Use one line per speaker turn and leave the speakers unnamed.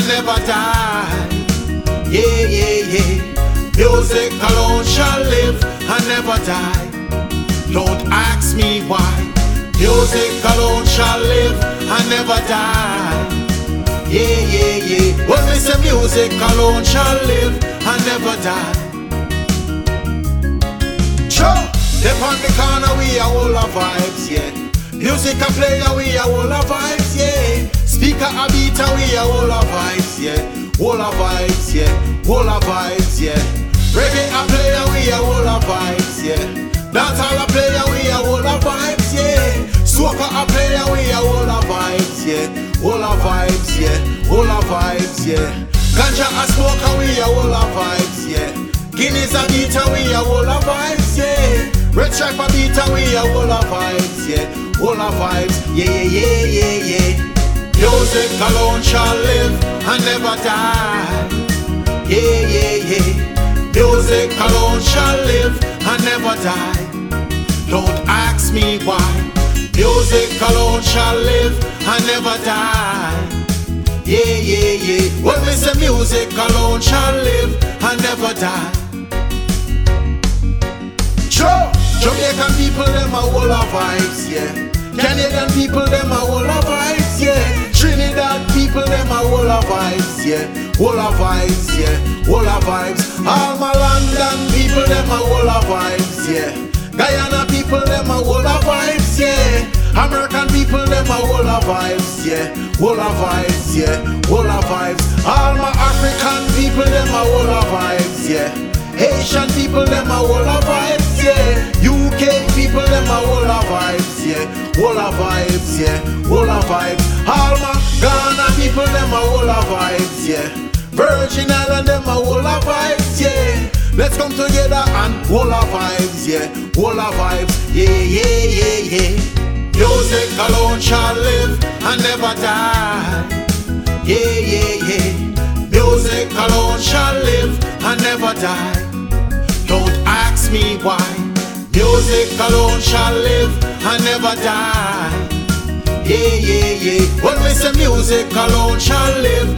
shall never die. Yeah, yeah, yeah. Music alone shall live and never die. Don't ask me why. Music alone shall live and never die. Yeah, yeah, yeah. When we say music alone shall live and never die. Sure. On the corner, we are all our vibes, yeah. Music a player, we are all our vibes, yeah. Speaker a beater, we are all our vibes, yeah. All our vibes, yeah. All our vibes, yeah. Reggae a player, we are all our vibes, yeah. Dancehall a player, we are all our vibes, yeah. Soca a player, we are all our vibes, yeah. All our vibes, yeah. All our vibes, yeah. Ganja a smoker, we are all our vibes, yeah. Guinness a beater, we are all our vibes, yeah. Red stripe a beater, we are all our vibes, yeah. All our vibes, yeah, yeah, yeah, yeah, yeah. Music alone shall live and never die. Yeah, yeah, yeah. Music alone shall live and never die. Don't ask me why. Music alone shall live and never die. Yeah, yeah, yeah. When we say music alone shall live and never die. Sure. Jamaican people, them are all our vibes, yeah. Canadian people, them are all our vibes, yeah. Trinidad people, them are all our vibes, yeah. All our vibes, yeah. All our vibes. All my London people, them are all our vibes, yeah. Guyana people, them are all our vibes, yeah. American people, them are all our vibes, yeah. All our vibes, yeah. All our vibes. All my African people, them are all our vibes, yeah. Haitian people, them are all our vibes, yeah. UK people, them are all our our vibes, yeah. Our vibes. All my Ghana people, them all our vibes, yeah. Virgin Island, them all our vibes, yeah. Let's come together and our vibes, yeah. Our vibes, yeah, yeah, yeah, yeah. Music alone shall live and never die. Yeah, yeah, yeah. Music alone shall live and never die. Don't ask me why. Music alone shall live and never die. Yeah, yeah, yeah. We say music alone shall live.